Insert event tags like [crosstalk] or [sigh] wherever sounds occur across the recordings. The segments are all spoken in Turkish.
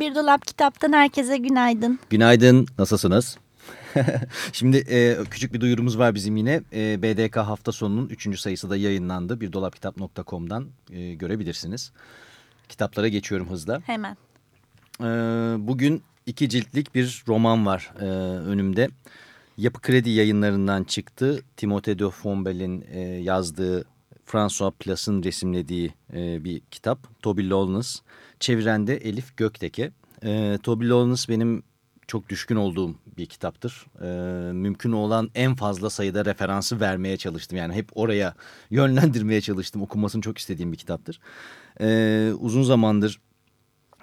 Bir Dolap Kitap'tan herkese günaydın. Günaydın, nasılsınız? [laughs] Şimdi e, küçük bir duyurumuz var bizim yine. E, BDK hafta sonunun 3. sayısı da yayınlandı. Birdolapkitap.com'dan e, görebilirsiniz. Kitaplara geçiyorum hızla. Hemen. E, bugün iki ciltlik bir roman var e, önümde. Yapı Kredi yayınlarından çıktı. Timothée de Fombelle'in e, yazdığı, François Plas'ın resimlediği e, bir kitap. Toby Lawless. Çeviren de Elif Gökteke. E, Toby Lawless benim çok düşkün olduğum bir kitaptır. E, mümkün olan en fazla sayıda referansı vermeye çalıştım. Yani hep oraya [laughs] yönlendirmeye çalıştım. Okunmasını çok istediğim bir kitaptır. E, uzun zamandır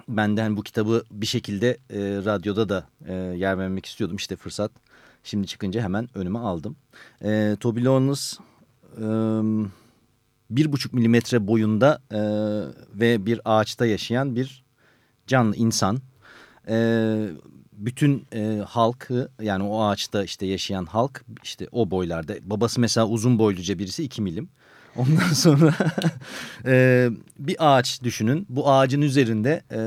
benden bu kitabı bir şekilde e, radyoda da e, yer vermek istiyordum. İşte fırsat şimdi çıkınca hemen önüme aldım. E, Toby Lawrence e, bir buçuk milimetre boyunda e, ve bir ağaçta yaşayan bir canlı insan. E, bütün e, halkı yani o ağaçta işte yaşayan halk işte o boylarda. Babası mesela uzun boyluca birisi iki milim. Ondan [laughs] sonra e, bir ağaç düşünün. Bu ağacın üzerinde e,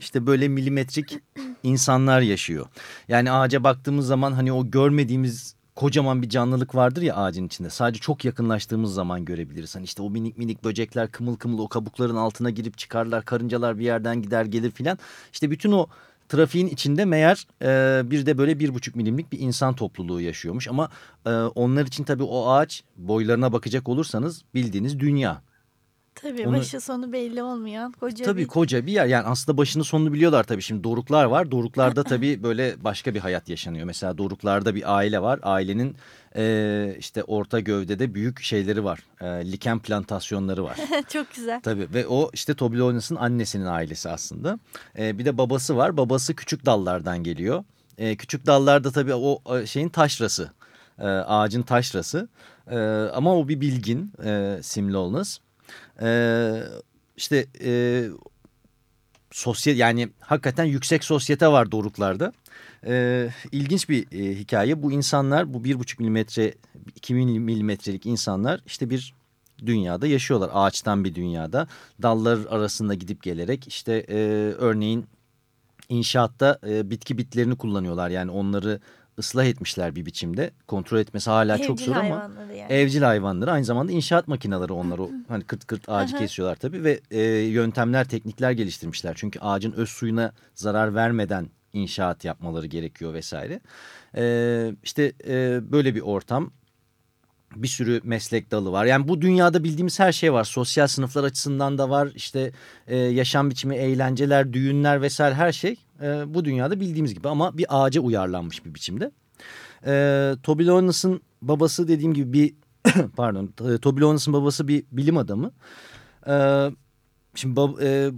işte böyle milimetrik insanlar yaşıyor. Yani ağaca baktığımız zaman hani o görmediğimiz kocaman bir canlılık vardır ya ağacın içinde. Sadece çok yakınlaştığımız zaman görebiliriz. Hani işte o minik minik böcekler kımıl kımıl o kabukların altına girip çıkarlar. Karıncalar bir yerden gider gelir filan. İşte bütün o trafiğin içinde meğer e, bir de böyle bir buçuk milimlik bir insan topluluğu yaşıyormuş. Ama e, onlar için tabii o ağaç boylarına bakacak olursanız bildiğiniz dünya. Tabii Onu, başı sonu belli olmayan koca tabii bir... koca bir yer. Yani aslında başını sonunu biliyorlar tabii. Şimdi doruklar var. Doruklarda [laughs] tabii böyle başka bir hayat yaşanıyor. Mesela doruklarda bir aile var. Ailenin e, işte orta gövdede büyük şeyleri var. E, liken plantasyonları var. [laughs] Çok güzel. Tabii ve o işte Toblerone annesinin ailesi aslında. E, bir de babası var. Babası küçük dallardan geliyor. E, küçük dallarda tabii o şeyin taşrası. E, ağacın taşrası. E, ama o bir bilgin e, Simlolnus. Ee, işte e, sosyal yani hakikaten yüksek sosyete var doruklarda. Ee, ilginç bir e, hikaye. Bu insanlar bu bir buçuk milimetre, iki milimetrelik insanlar işte bir dünyada yaşıyorlar. Ağaçtan bir dünyada. Dallar arasında gidip gelerek işte e, örneğin inşaatta e, bitki bitlerini kullanıyorlar. Yani onları ıslah etmişler bir biçimde. Kontrol etmesi hala evcil çok zor ama yani. evcil hayvanları aynı zamanda inşaat makineleri onlar o hani kırt kırt ağacı kesiyorlar tabii ve e, yöntemler teknikler geliştirmişler. Çünkü ağacın öz suyuna zarar vermeden inşaat yapmaları gerekiyor vesaire. E, işte e, böyle bir ortam bir sürü meslek dalı var. Yani bu dünyada bildiğimiz her şey var. Sosyal sınıflar açısından da var. İşte e, yaşam biçimi, eğlenceler, düğünler vesaire her şey e, bu dünyada bildiğimiz gibi ama bir ağaca uyarlanmış bir biçimde. E, Toby Lawrence'ın babası dediğim gibi bir [coughs] pardon Toby Lawrence'ın babası bir bilim adamı. E, şimdi bab, e,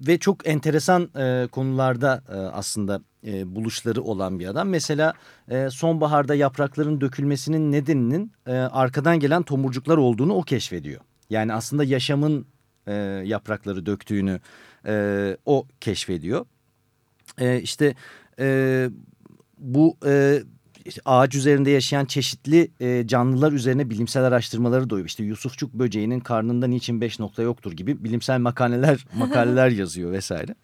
ve çok enteresan e, konularda e, aslında e, buluşları olan bir adam. Mesela e, sonbaharda yaprakların dökülmesinin nedeninin e, arkadan gelen tomurcuklar olduğunu o keşfediyor. Yani aslında yaşamın e, yaprakları döktüğünü e, o keşfediyor. E, işte e, bu e, ağaç üzerinde yaşayan çeşitli e, canlılar üzerine bilimsel araştırmaları doyuyor. İşte Yusufçuk böceğinin karnında niçin beş nokta yoktur gibi bilimsel makaleler [laughs] makaleler yazıyor vesaire.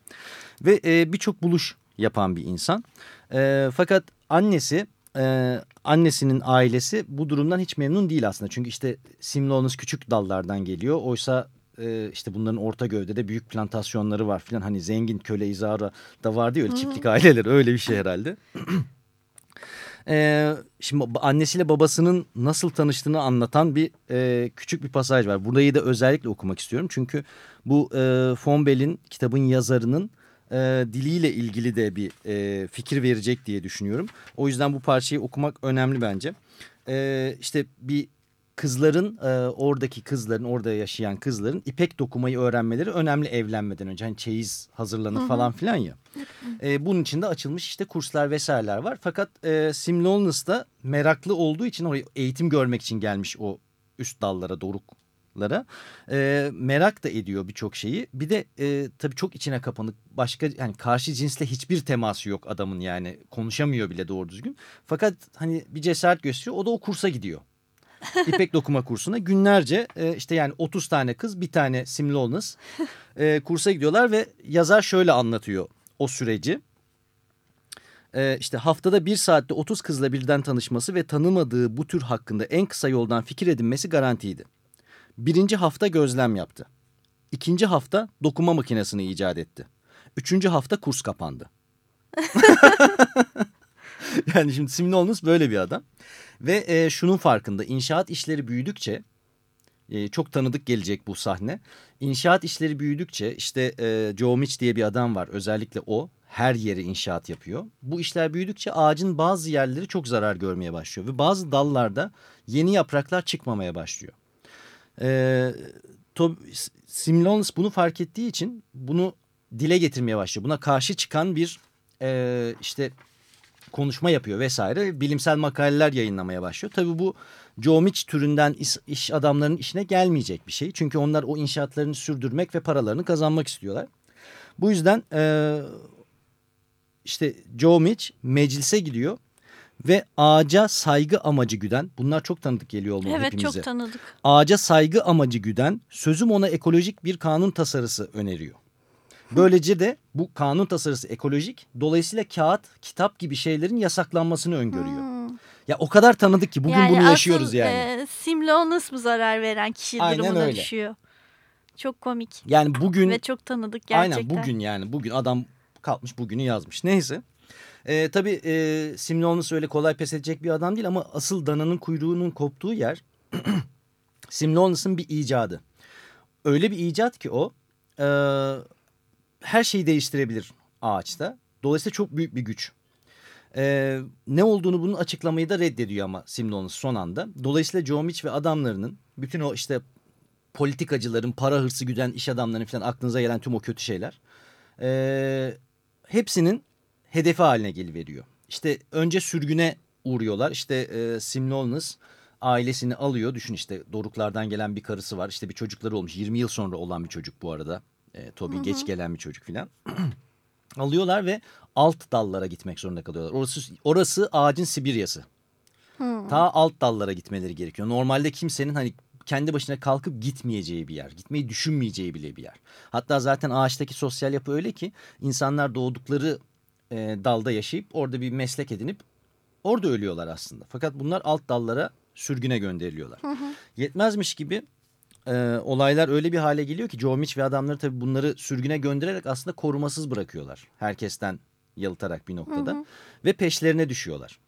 Ve e, birçok buluş yapan bir insan. E, fakat annesi e, annesinin ailesi bu durumdan hiç memnun değil aslında. Çünkü işte Simlonus küçük dallardan geliyor. Oysa e, işte bunların orta gövdede büyük plantasyonları var filan. Hani zengin köle izara da vardı ya öyle çiftlik aileleri öyle bir şey herhalde. [clears throat] Ee, şimdi annesiyle babasının nasıl tanıştığını anlatan bir e, küçük bir pasaj var. Burayı da özellikle okumak istiyorum. Çünkü bu e, Fonbel'in kitabın yazarının e, diliyle ilgili de bir e, fikir verecek diye düşünüyorum. O yüzden bu parçayı okumak önemli bence. E, işte bir kızların e, oradaki kızların orada yaşayan kızların ipek dokumayı öğrenmeleri önemli evlenmeden önce. Hani çeyiz hazırlanır Hı -hı. falan filan ya. E, bunun için de açılmış işte kurslar vesaireler var. Fakat e, Simlonus da meraklı olduğu için oraya eğitim görmek için gelmiş o üst dallara, doruklara. E, merak da ediyor birçok şeyi. Bir de e, tabii çok içine kapanık. Başka yani karşı cinsle hiçbir teması yok adamın yani. Konuşamıyor bile doğru düzgün. Fakat hani bir cesaret gösteriyor. O da o kursa gidiyor. [laughs] İpek dokuma kursuna günlerce e, işte yani 30 tane kız bir tane Simlonus [laughs] e, kursa gidiyorlar ve yazar şöyle anlatıyor o süreci. E, işte haftada bir saatte 30 kızla birden tanışması ve tanımadığı bu tür hakkında en kısa yoldan fikir edinmesi garantiydi. Birinci hafta gözlem yaptı. İkinci hafta dokuma makinesini icat etti. Üçüncü hafta kurs kapandı. [laughs] yani şimdi Simnolnus böyle bir adam. Ve e, şunun farkında inşaat işleri büyüdükçe e, çok tanıdık gelecek bu sahne. İnşaat işleri büyüdükçe işte e, Joe Mitch diye bir adam var özellikle o her yeri inşaat yapıyor. Bu işler büyüdükçe ağacın bazı yerleri çok zarar görmeye başlıyor ve bazı dallarda yeni yapraklar çıkmamaya başlıyor. E, Simlons bunu fark ettiği için bunu dile getirmeye başlıyor. Buna karşı çıkan bir e, işte konuşma yapıyor vesaire. Bilimsel makaleler yayınlamaya başlıyor. Tabii bu Joe Mitch türünden iş, iş adamlarının işine gelmeyecek bir şey. Çünkü onlar o inşaatlarını sürdürmek ve paralarını kazanmak istiyorlar. Bu yüzden e, işte Joe Mitch meclise gidiyor ve ağaca saygı amacı güden bunlar çok tanıdık geliyor olmalı evet, hepimize. Evet çok tanıdık. Ağaca saygı amacı güden sözüm ona ekolojik bir kanun tasarısı öneriyor. Böylece de bu kanun tasarısı ekolojik. Dolayısıyla kağıt, kitap gibi şeylerin yasaklanmasını öngörüyor. Hmm. Ya o kadar tanıdık ki bugün yani bunu yaşıyoruz asıl, yani. E, Simlonus bu zarar veren kişi aynen durumuna öyle. düşüyor. Çok komik. Yani bugün. Ve çok tanıdık gerçekten. Aynen bugün yani bugün adam kalkmış bugünü yazmış. Neyse. E, tabii e, Simlonus öyle kolay pes edecek bir adam değil ama asıl dananın kuyruğunun koptuğu yer [clears throat] Simlonus'un bir icadı. Öyle bir icat ki o e, her şeyi değiştirebilir ağaçta. Dolayısıyla çok büyük bir güç. Ee, ne olduğunu bunun açıklamayı da reddediyor ama Simlonus son anda. Dolayısıyla Joe Mitch ve adamlarının bütün o işte politikacıların, para hırsı güden iş adamlarının falan aklınıza gelen tüm o kötü şeyler. E, hepsinin hedefi haline geliveriyor. İşte önce sürgüne uğruyorlar. İşte e, Simlonus ailesini alıyor. Düşün işte doruklardan gelen bir karısı var. İşte bir çocukları olmuş. 20 yıl sonra olan bir çocuk bu arada. E, Toby hı hı. geç gelen bir çocuk filan. [clears throat] Alıyorlar ve alt dallara gitmek zorunda kalıyorlar. Orası, orası ağacın Sibiryası. Hmm. Ta alt dallara gitmeleri gerekiyor. Normalde kimsenin hani kendi başına kalkıp gitmeyeceği bir yer. Gitmeyi düşünmeyeceği bile bir yer. Hatta zaten ağaçtaki sosyal yapı öyle ki insanlar doğdukları e, dalda yaşayıp orada bir meslek edinip orada ölüyorlar aslında. Fakat bunlar alt dallara sürgüne gönderiliyorlar. Hı hı. Yetmezmiş gibi e, olaylar öyle bir hale geliyor ki Joe Mitch ve adamları tabii bunları sürgüne göndererek aslında korumasız bırakıyorlar. Herkesten yalıtarak bir noktada. Hı hı. Ve peşlerine düşüyorlar.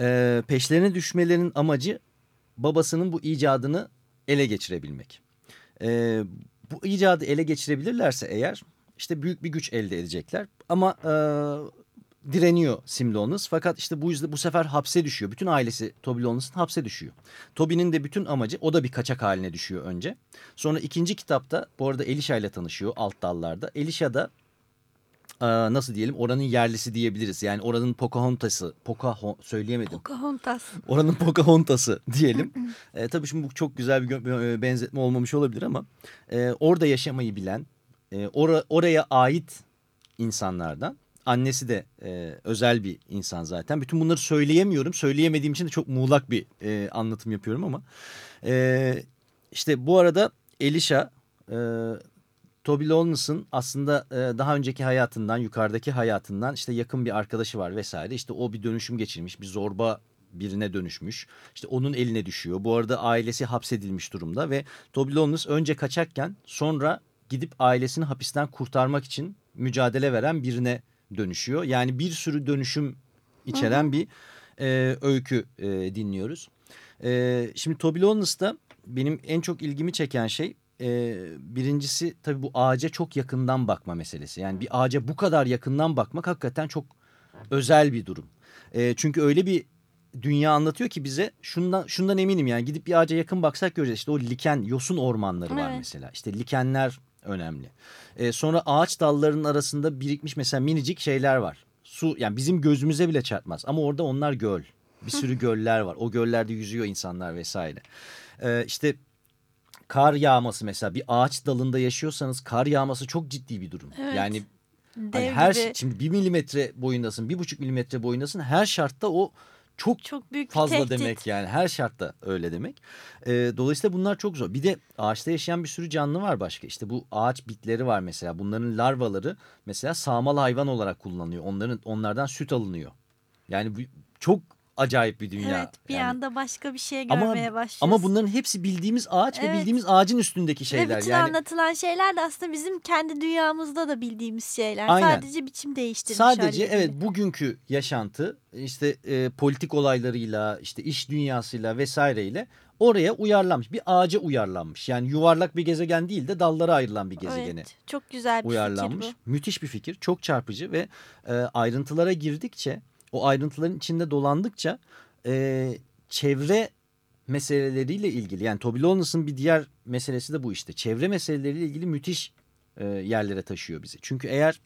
E, peşlerine düşmelerinin amacı babasının bu icadını ele geçirebilmek. E, bu icadı ele geçirebilirlerse eğer işte büyük bir güç elde edecekler. Ama e, direniyor Simlonus. Fakat işte bu yüzden bu sefer hapse düşüyor. Bütün ailesi Toby Lonus'un hapse düşüyor. Toby'nin de bütün amacı o da bir kaçak haline düşüyor önce. Sonra ikinci kitapta bu arada Elisha ile tanışıyor alt dallarda. Elisha da nasıl diyelim oranın yerlisi diyebiliriz. Yani oranın Pocahontas'ı. Pocahon söyleyemedim. Pocahontas. Oranın Pocahontas'ı diyelim. [laughs] e, tabii şimdi bu çok güzel bir benzetme olmamış olabilir ama e, orada yaşamayı bilen, e, or oraya ait insanlardan Annesi de e, özel bir insan zaten. Bütün bunları söyleyemiyorum. Söyleyemediğim için de çok muğlak bir e, anlatım yapıyorum ama. E, işte bu arada Elisha, e, Toby Lawrence'ın aslında e, daha önceki hayatından, yukarıdaki hayatından işte yakın bir arkadaşı var vesaire. İşte o bir dönüşüm geçirmiş, bir zorba birine dönüşmüş. İşte onun eline düşüyor. Bu arada ailesi hapsedilmiş durumda ve Toby Lawrence önce kaçakken sonra gidip ailesini hapisten kurtarmak için mücadele veren birine dönüşüyor. Yani bir sürü dönüşüm içeren Hı -hı. bir e, öykü e, dinliyoruz. E, şimdi Lawrence'da benim en çok ilgimi çeken şey e, birincisi tabii bu ağaca çok yakından bakma meselesi. Yani bir ağaca bu kadar yakından bakmak hakikaten çok özel bir durum. E, çünkü öyle bir dünya anlatıyor ki bize şundan şundan eminim yani gidip bir ağaca yakın baksak göreceğiz. İşte o liken yosun ormanları var Evet. mesela. İşte likenler önemli. Ee, sonra ağaç dallarının arasında birikmiş mesela minicik şeyler var. Su yani bizim gözümüze bile çarpmaz ama orada onlar göl. Bir sürü göller var. O göllerde yüzüyor insanlar vesaire. Ee, işte kar yağması mesela bir ağaç dalında yaşıyorsanız kar yağması çok ciddi bir durum. Evet. Yani Dev Hani her gibi. şey, şimdi bir milimetre boyundasın, bir buçuk milimetre boyundasın. Her şartta o çok çok büyük fazla tehdit. demek yani. Her şartta öyle demek. Ee, dolayısıyla bunlar çok zor. Bir de ağaçta yaşayan bir sürü canlı var başka. İşte bu ağaç bitleri var mesela. Bunların larvaları mesela sağmal hayvan olarak kullanılıyor. Onların onlardan süt alınıyor. Yani bu çok acayip bir dünya. Evet bir yani. anda başka bir şey Ama- görmeye başlıyoruz. Ama bunların hepsi bildiğimiz ağaç ve Evet. bildiğimiz ağacın üstündeki Ve şeyler. bütün yani anlatılan şeyler de aslında bizim kendi dünyamızda da bildiğimiz şeyler. Aynen. Sadece biçim değiştirmiş Sadece evet bugünkü yaşantı işte e, politik olaylarıyla işte iş dünyasıyla vesaireyle oraya uyarlanmış. Bir ağaca uyarlanmış. Yani yuvarlak bir gezegen değil de dallara ayrılan bir gezegene Evet, çok güzel bir uyarlanmış. fikir Müthiş bir fikir. Çok çarpıcı ve e, ayrıntılara girdikçe o ayrıntıların içinde dolandıkça e, çevre meseleleriyle ilgili yani Toby Lawrence'ın bir diğer meselesi de bu işte. Çevre meseleleriyle ilgili müthiş e, yerlere taşıyor bizi. Çünkü eğer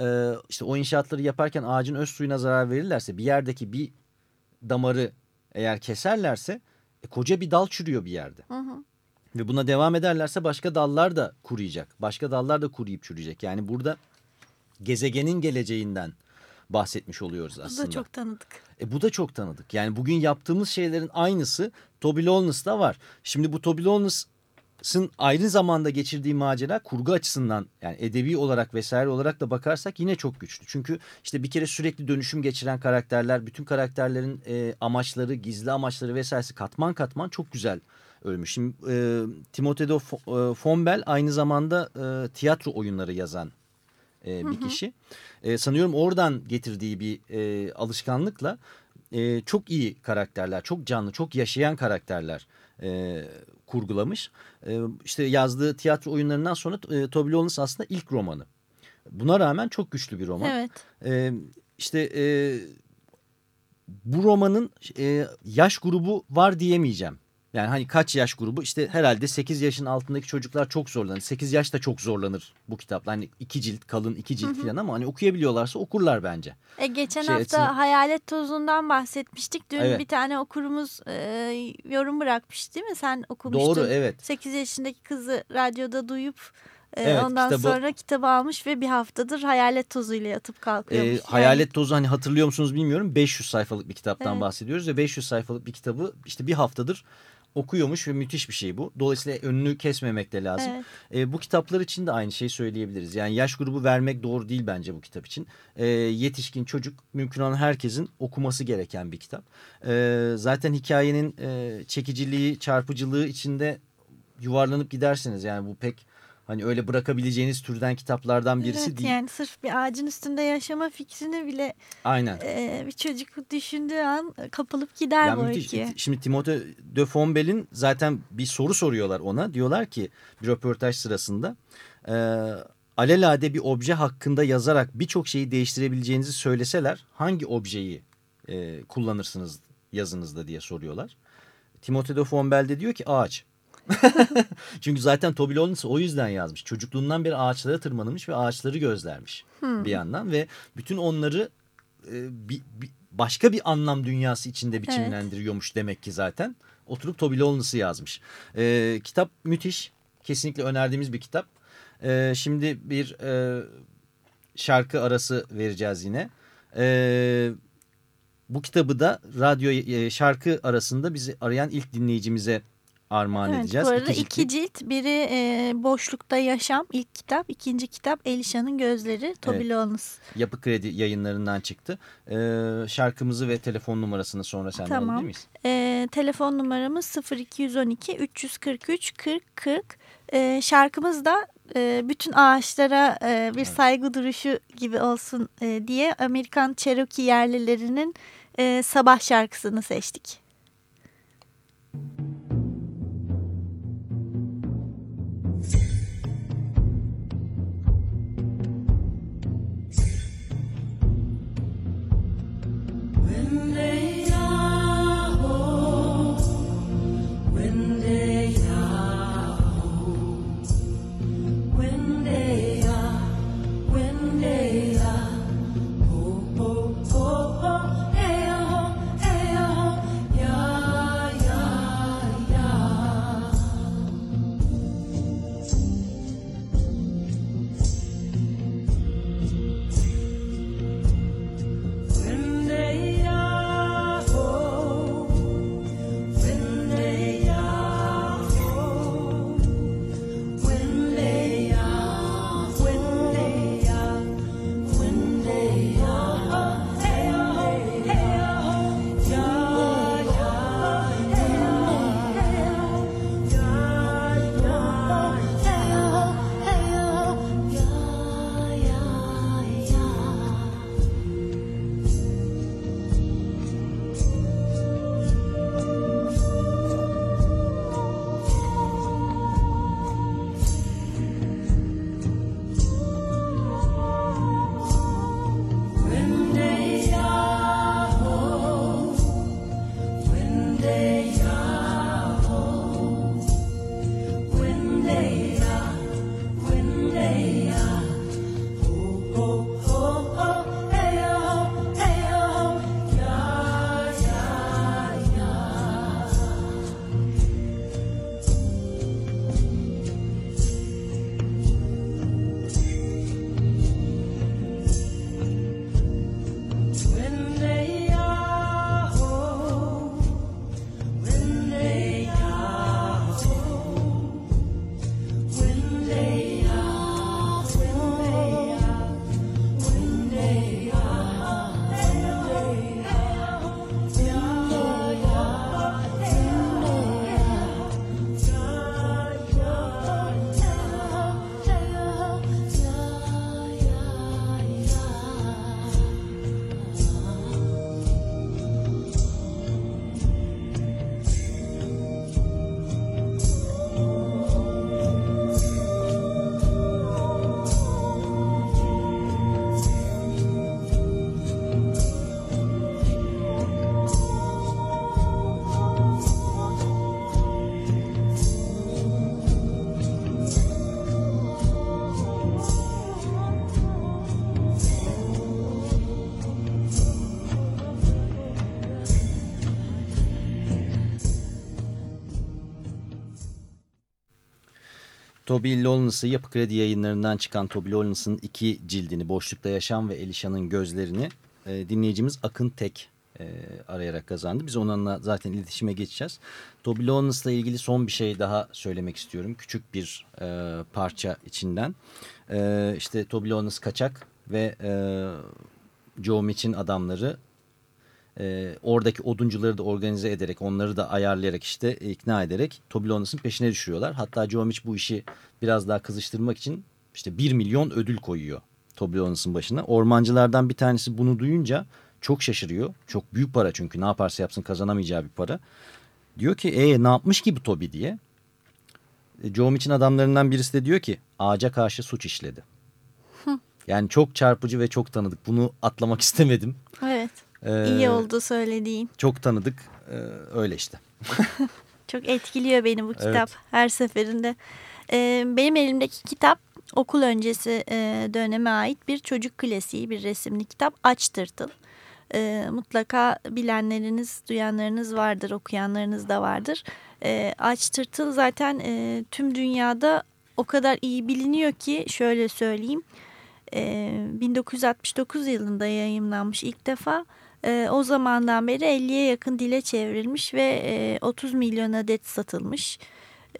e, işte o inşaatları yaparken ağacın öz suyuna zarar verirlerse bir yerdeki bir damarı eğer keserlerse e, koca bir dal çürüyor bir yerde. Hı hı. Ve buna devam ederlerse başka dallar da kuruyacak. Başka dallar da kuruyup çürüyecek. Yani burada gezegenin geleceğinden bahsetmiş oluyoruz Bu aslında. da çok tanıdık. E, bu da çok tanıdık. Yani bugün yaptığımız şeylerin aynısı Toby Lawrence'da var. Şimdi bu Toby Lawrence'ın aynı zamanda geçirdiği macera kurgu açısından yani edebi olarak vesaire olarak da bakarsak yine çok güçlü. Çünkü işte bir kere sürekli dönüşüm geçiren karakterler, bütün karakterlerin e, amaçları, gizli amaçları vesairesi katman katman çok güzel ölmüş. Şimdi e, Timothée de Fo- e, Fombel aynı zamanda e, tiyatro oyunları yazan e, bir kişi. E, sanıyorum oradan getirdiği bir e, alışkanlıkla e, çok iyi karakterler, çok canlı, çok yaşayan karakterler e, kurgulamış. E, işte yazdığı tiyatro oyunlarından sonra e, Toby Lawrence aslında ilk romanı. Buna rağmen çok güçlü bir roman. Evet. E, işte e, bu romanın e, yaş grubu var diyemeyeceğim. Yani hani kaç yaş grubu işte herhalde 8 yaşın altındaki çocuklar çok zorlanır. 8 yaş da çok zorlanır bu kitapla. Hani iki cilt kalın iki cilt falan ama hani okuyabiliyorlarsa okurlar bence. E, geçen Şey hafta açısından- Hayalet Tozu'ndan bahsetmiştik. Dün Evet. bir tane okurumuz e, yorum bırakmış değil mi? Sen okumuştun. Doğru evet. 8 yaşındaki kızı radyoda duyup e, Evet, ondan kitabı- sonra kitabı almış ve bir haftadır hayalet tozuyla yatıp kalkıyormuş. Yani Hayalet Tozu hani hatırlıyor musunuz bilmiyorum 500 sayfalık bir kitaptan Evet. bahsediyoruz ve 500 sayfalık bir kitabı işte bir haftadır okuyormuş ve müthiş bir şey bu. Dolayısıyla önünü kesmemek de lazım. Evet. Ee, bu kitaplar için de aynı şeyi söyleyebiliriz. Yani yaş grubu vermek doğru değil bence bu kitap için. Ee, yetişkin çocuk mümkün olan herkesin okuması gereken bir kitap. Ee, zaten hikayenin e, çekiciliği, çarpıcılığı içinde yuvarlanıp gidersiniz. Yani bu pek hani öyle bırakabileceğiniz türden kitaplardan birisi evet, değil. Yani sırf bir ağacın üstünde yaşama fikrini bile Aynen. e, bir çocuk düşündüğü an kapılıp gider Yani öyküye. Şimdi Timothée de Fombel'in zaten bir soru soruyorlar ona. Diyorlar ki bir röportaj sırasında e, alelade bir obje hakkında yazarak birçok şeyi değiştirebileceğinizi söyleseler hangi objeyi e, kullanırsınız yazınızda diye soruyorlar. Timothée de Fombel de diyor ki ağaç. [laughs] Çünkü zaten Toby Lawrence o yüzden yazmış. Çocukluğundan beri ağaçlara tırmanılmış ve ağaçları gözlermiş bir yandan ve bütün onları e, bir, bir- başka bir anlam dünyası içinde biçimlendiriyormuş demek ki zaten. Oturup Toby Lawrence'ı yazmış. E, kitap müthiş. Kesinlikle önerdiğimiz bir kitap. E, şimdi bir e, şarkı arası vereceğiz yine. E, bu kitabı da radyo e, şarkı arasında bizi arayan ilk dinleyicimize armağan Evet, edeceğiz. bu arada İki iki, cilt. Biri e, Boşlukta Yaşam ilk kitap. ikinci kitap Elişan'ın Gözleri. Toby Evet. Yapı Kredi yayınlarından çıktı. E, şarkımızı ve telefon numarasını sonra senden Tamam. alabilir miyiz? E, telefon numaramız 0212 343 40 40. E, şarkımız da e, bütün ağaçlara e, bir saygı duruşu gibi olsun e, diye Amerikan Cherokee yerlilerinin e, sabah şarkısını seçtik. When Toby Lawlence'ı Yapı Kredi yayınlarından çıkan Toby Lawlence'ın iki cildini Boşlukta Yaşam ve Elişan'ın Gözlerini e, dinleyicimiz Akın Tek e, arayarak kazandı. Biz onunla zaten iletişime geçeceğiz. Toby Lawrence'la ilgili son bir şey daha söylemek istiyorum. Küçük bir e, parça içinden. E, işte Toby Lawrence kaçak ve e, Joe Mitch'in adamları e, oradaki oduncuları da organize ederek onları da ayarlayarak işte ikna ederek Lawrence'ın peşine düşürüyorlar. Hatta Joe Mitch bu işi biraz daha kızıştırmak için işte 1 milyon ödül koyuyor Lawrence'ın başına. Ormancılardan bir tanesi bunu duyunca çok şaşırıyor. Çok büyük para çünkü ne yaparsa yapsın kazanamayacağı bir para. Diyor ki e ne yapmış ki bu Toby diye. E, Joe Mitch'in adamlarından birisi de diyor ki ağaca karşı suç işledi. Yani çok çarpıcı ve çok tanıdık. Bunu atlamak [laughs] istemedim. Evet. Ee, İyi oldu söylediğin. Çok tanıdık. Ee, öyle işte. [laughs] Çok etkiliyor beni bu kitap Evet. her seferinde. Ee, benim elimdeki kitap okul öncesi e, döneme ait bir çocuk klasiği, bir resimli kitap Aç Tırtıl. Ee, mutlaka bilenleriniz, duyanlarınız vardır, okuyanlarınız da vardır. Ee, Aç Tırtıl zaten e, tüm dünyada o kadar iyi biliniyor ki şöyle söyleyeyim. Ee, 1969 yılında yayımlanmış ilk defa. Ee, o zamandan beri 50'ye yakın dile çevrilmiş ve e, 30 milyon adet satılmış.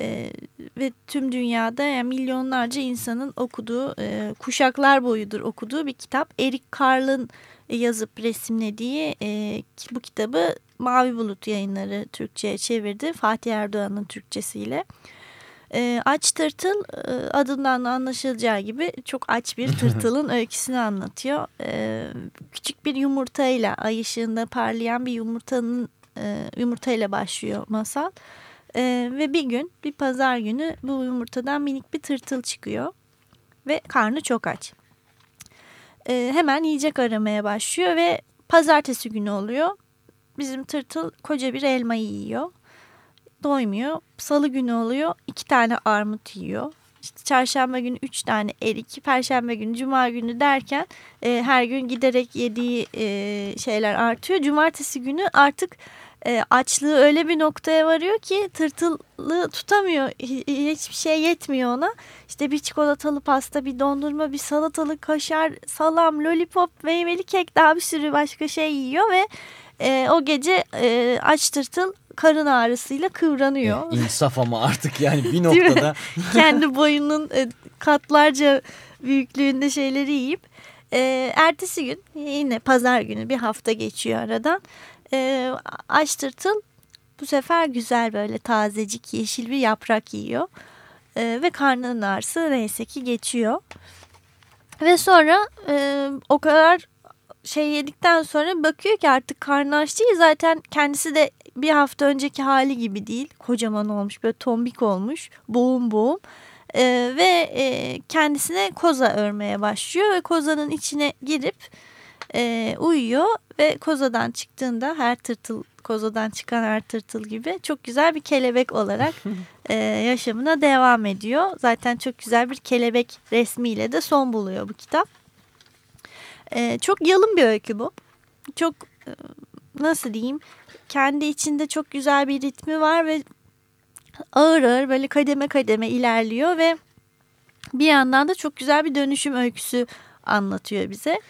Ee, ve tüm dünyada yani milyonlarca insanın okuduğu, e, kuşaklar boyudur okuduğu bir kitap. Eric Carle'ın yazıp resimlediği e, bu kitabı Mavi Bulut yayınları Türkçe'ye çevirdi. Fatih Erdoğan'ın Türkçesiyle. E, aç tırtıl e, adından da anlaşılacağı gibi çok aç bir [laughs] tırtılın öyküsünü anlatıyor. E, küçük bir yumurtayla ay ışığında parlayan bir yumurtanın e, yumurtayla başlıyor masal. E, ve bir gün bir pazar günü bu yumurtadan minik bir tırtıl çıkıyor ve karnı çok aç. E, hemen yiyecek aramaya başlıyor ve pazartesi günü oluyor. Bizim tırtıl koca bir elmayı yiyor doymuyor. Salı günü oluyor. iki tane armut yiyor. İşte çarşamba günü üç tane erik. Perşembe günü, cuma günü derken e, her gün giderek yediği e, şeyler artıyor. Cumartesi günü artık e, açlığı öyle bir noktaya varıyor ki tırtılı tutamıyor. Hi- Hiçbir şey yetmiyor ona. İşte bir çikolatalı pasta, bir dondurma, bir salatalı kaşar, salam, lollipop, meyveli kek daha bir sürü başka şey yiyor ve e, o gece e, aç tırtıl karın ağrısıyla kıvranıyor. E, insaf ama artık yani bir [laughs] noktada. [laughs] Kendi boyunun e, katlarca büyüklüğünde şeyleri yiyip e, ertesi gün yine pazar günü bir hafta geçiyor aradan. E, aç tırtıl bu sefer güzel böyle tazecik yeşil bir yaprak yiyor. E, ve karnının ağrısı neyse ki geçiyor. Ve sonra e, o kadar şey yedikten sonra bakıyor ki artık karnı aç değil. Zaten kendisi de bir hafta önceki hali gibi değil. Kocaman olmuş böyle tombik olmuş. Boğum boğum. Ee, ve e, kendisine koza örmeye başlıyor. Ve kozanın içine girip e, uyuyor. Ve kozadan çıktığında her tırtıl kozadan çıkan her tırtıl gibi çok güzel bir kelebek olarak [laughs] e, yaşamına devam ediyor. Zaten çok güzel bir kelebek resmiyle de son buluyor bu kitap. E, çok yalın bir öykü bu. Çok e, nasıl diyeyim kendi içinde çok güzel bir ritmi var ve ağır ağır böyle kademe kademe ilerliyor ve bir yandan da çok güzel bir dönüşüm öyküsü anlatıyor bize.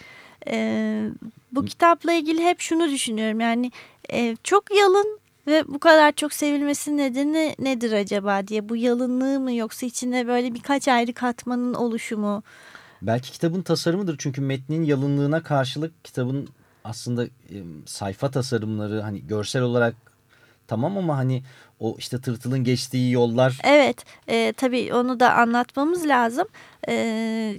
E, bu kitapla ilgili hep şunu düşünüyorum yani e, çok yalın ve bu kadar çok sevilmesinin nedeni nedir acaba diye bu yalınlığı mı yoksa içinde böyle birkaç ayrı katmanın oluşumu Belki kitabın tasarımıdır çünkü metnin yalınlığına karşılık kitabın aslında sayfa tasarımları hani görsel olarak tamam ama hani o işte tırtılın geçtiği yollar Evet, e, tabii onu da anlatmamız lazım. E,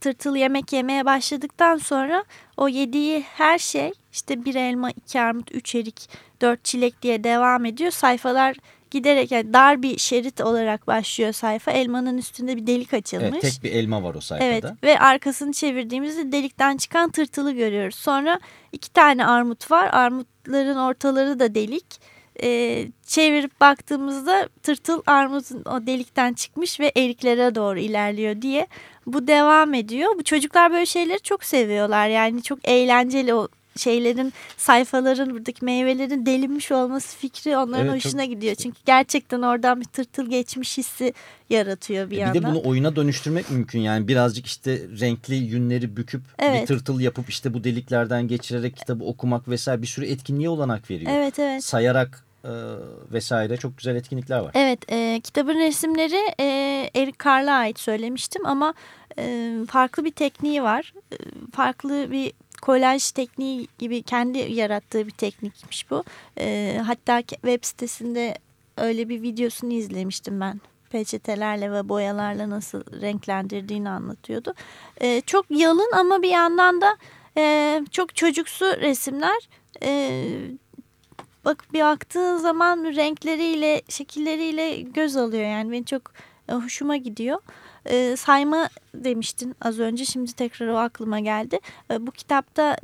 tırtıl yemek yemeye başladıktan sonra o yediği her şey işte bir elma, iki armut, üç erik, dört çilek diye devam ediyor. Sayfalar giderek yani dar bir şerit olarak başlıyor sayfa. Elmanın üstünde bir delik açılmış. evet, tek bir elma var o sayfada. Evet ve arkasını çevirdiğimizde delikten çıkan tırtılı görüyoruz. Sonra iki tane armut var. Armutların ortaları da delik. Ee, çevirip baktığımızda tırtıl armutun o delikten çıkmış ve eriklere doğru ilerliyor diye bu devam ediyor. Bu çocuklar böyle şeyleri çok seviyorlar. Yani çok eğlenceli o şeylerin sayfaların buradaki meyvelerin delinmiş olması fikri onların Evet, çok- hoşuna gidiyor. Çünkü gerçekten oradan bir tırtıl geçmiş hissi yaratıyor bir E, Bir yandan. de bunu oyuna dönüştürmek mümkün yani birazcık işte renkli yünleri büküp Evet. bir tırtıl yapıp işte bu deliklerden geçirerek kitabı okumak vesaire bir sürü etkinliğe olanak veriyor. Evet evet. Sayarak e, vesaire çok güzel etkinlikler var. Evet e, kitabın resimleri e, Eric Carle'a ait söylemiştim ama e, farklı bir tekniği var. E, farklı bir kolaj tekniği gibi kendi yarattığı bir teknikmiş bu. E, hatta web sitesinde öyle bir videosunu izlemiştim ben. Peçetelerle ve boyalarla nasıl renklendirdiğini anlatıyordu. E, çok yalın ama bir yandan da e, çok çocuksu resimler. E, bak bir baktığın zaman renkleriyle, şekilleriyle göz alıyor yani beni çok e, hoşuma gidiyor. E, sayma demiştin az önce şimdi tekrar o aklıma geldi. E, bu kitapta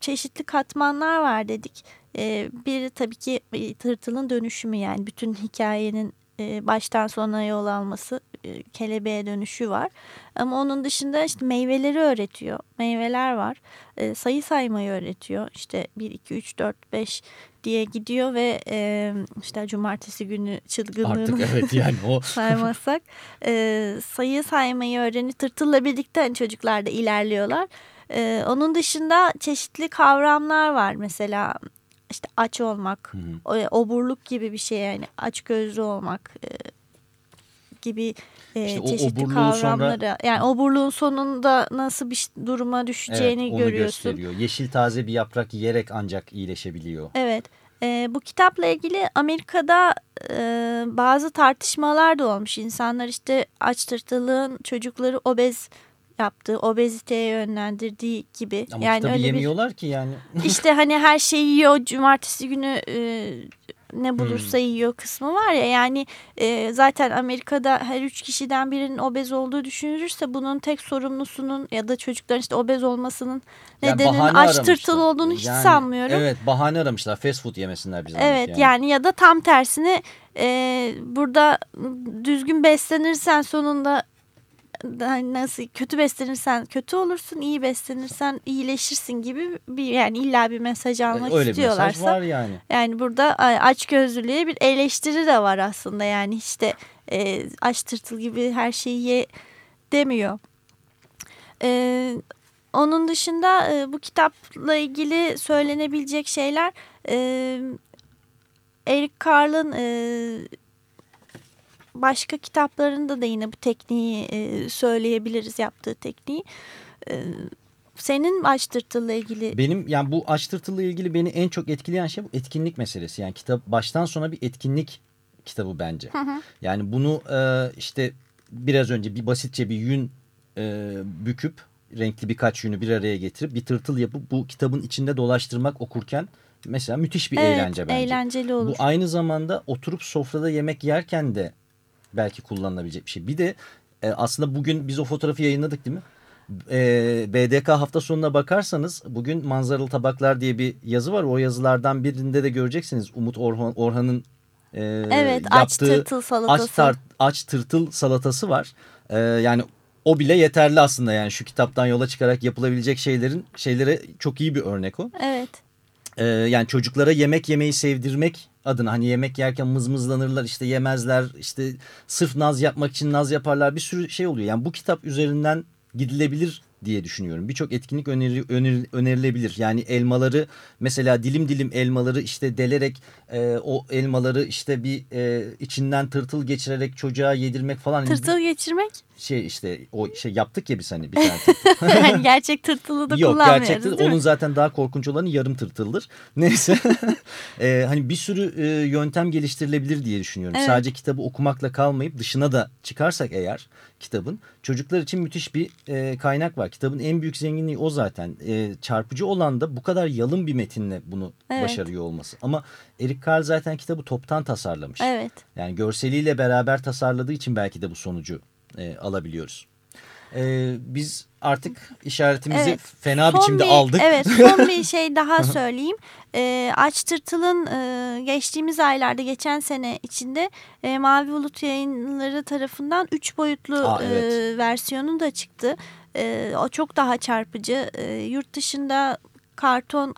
çeşitli katmanlar var dedik. E, biri tabii ki e, tırtılın dönüşümü yani bütün hikayenin e, baştan sona yol alması, e, kelebeğe dönüşü var. Ama onun dışında işte meyveleri öğretiyor. Meyveler var. E, sayı saymayı öğretiyor. İşte 1, 2, 3, 4, 5 diye gidiyor ve e, işte cumartesi günü çılgınlığını Artık [laughs] evet yani o saymazsak e, sayı saymayı öğrenip tırtılla birlikte hani çocuklar da ilerliyorlar. Onun dışında çeşitli kavramlar var mesela işte aç olmak, Hı hı. oburluk gibi bir şey yani aç gözlü olmak e, gibi e, İşte çeşitli kavramları yani oburluğun sonunda nasıl bir duruma düşeceğini evet, onu görüyorsun. gösteriyor. Yeşil taze bir yaprak yiyerek ancak iyileşebiliyor. Evet. E, bu kitapla ilgili Amerika'da e, bazı tartışmalar da olmuş. İnsanlar işte aç tırtılığın çocukları obez yaptığı, obeziteye yönlendirdiği gibi. Ama yani öyle yemiyorlar ki yani. bir [laughs] işte [laughs] hani her şeyi yiyor cumartesi günü e, ne bulursa Hmm. yiyor kısmı var ya yani e, zaten Amerika'da her üç kişiden birinin obez olduğu düşünülürse bunun tek sorumlusunun ya da çocukların işte obez olmasının Yani nedeninin aç tırtıl olduğunu hiç Yani, sanmıyorum. Evet bahane aramışlar fast food yemesinler bizim. Evet yani. ya da tam tersine e, burada düzgün beslenirsen sonunda nasıl kötü beslenirsen kötü olursun iyi beslenirsen iyileşirsin gibi bir yani illa bir mesaj almak Öyle bir mesaj istiyorlarsa var yani. yani burada aç gözlülüğe bir eleştiri de var aslında yani işte e, aç tırtıl gibi her şeyi ye demiyor. E, onun dışında e, bu kitapla ilgili söylenebilecek şeyler e, Eric Carle'ın e, başka kitaplarında da yine bu tekniği e, söyleyebiliriz yaptığı tekniği. E, senin aç tırtılla ilgili Benim yani bu aç tırtılla ilgili beni en çok etkileyen şey bu etkinlik meselesi. Yani kitap baştan sona bir etkinlik kitabı bence. Yani bunu e, işte biraz önce bir basitçe bir yün e, büküp renkli birkaç yünü bir araya getirip bir tırtıl yapıp bu kitabın içinde dolaştırmak okurken mesela müthiş bir evet, eğlence bence. eğlenceli olur. Bu aynı zamanda oturup sofrada yemek yerken de belki kullanılabilecek bir şey. Bir de e, aslında bugün biz o fotoğrafı yayınladık değil mi? E, BDK hafta sonuna bakarsanız bugün manzaralı tabaklar diye bir yazı var. O yazılardan birinde de göreceksiniz Umut Orhan, Orhan'ın e, Evet aç yaptığı tırtıl salatası. aç, tar- aç tırtıl salatası var. E, yani o bile yeterli aslında yani şu kitaptan yola çıkarak yapılabilecek şeylerin şeylere çok iyi bir örnek o. Evet. Ee, yani çocuklara yemek yemeyi sevdirmek adına hani yemek yerken mızmızlanırlar işte yemezler işte sırf naz yapmak için naz yaparlar bir sürü şey oluyor. Yani bu kitap üzerinden gidilebilir diye düşünüyorum. Birçok etkinlik öneri, öneri, önerilebilir. Yani elmaları mesela dilim dilim elmaları işte delerek e, o elmaları işte bir e, içinden tırtıl geçirerek çocuğa yedirmek falan. Tırtıl geçirmek. Şey işte o şey yaptık ya biz hani bir tane tırtıl. [laughs] yani gerçek tırtılı da Yok kullanmıyoruz gerçekten değil onun zaten daha korkunç olanı yarım tırtıldır. [laughs] Neyse Ee, hani bir sürü e, yöntem geliştirilebilir diye düşünüyorum. Evet. Sadece kitabı okumakla kalmayıp dışına da çıkarsak eğer kitabın çocuklar için müthiş bir e, kaynak var. Kitabın en büyük zenginliği o zaten. E, çarpıcı olan da bu kadar yalın bir metinle bunu Evet. başarıyor olması. Ama Eric Carle zaten kitabı toptan tasarlamış. Evet. Yani görseliyle beraber tasarladığı için belki de bu sonucu e, alabiliyoruz. E, biz artık işaretimizi Evet. fena Son biçimde bir- aldık. Evet son bir [laughs] şey daha söyleyeyim. Ee, Aç Tırtıl'ın e, geçtiğimiz aylarda geçen sene içinde e, Mavi Bulut yayınları tarafından 3 boyutlu Aa, evet. e, versiyonu da çıktı. E, o çok daha çarpıcı. E, yurt dışında karton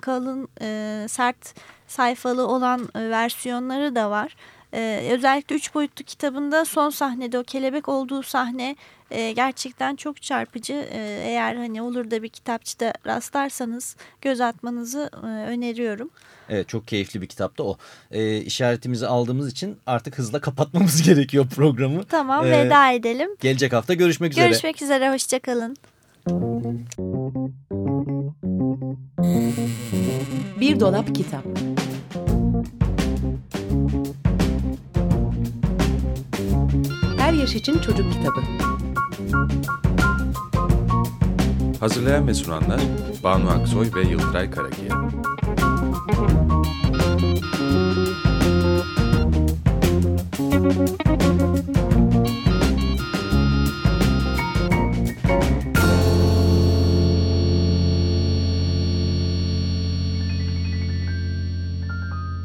kalın e, sert sayfalı olan e, versiyonları da var. E, özellikle üç boyutlu kitabında son sahnede o kelebek olduğu sahne e, gerçekten çok çarpıcı. E, eğer hani olur da bir kitapçıda rastlarsanız göz atmanızı e, öneriyorum. Evet çok keyifli bir kitapta o. E, işaretimizi aldığımız için artık hızla kapatmamız [laughs] gerekiyor programı. Tamam ee, veda edelim. Gelecek hafta görüşmek üzere. Görüşmek üzere hoşçakalın. Bir dolap kitap. Her yaş için çocuk kitabı. Hazırlayan ve sunanlar Banu Aksoy ve Yıldıray Karakiya.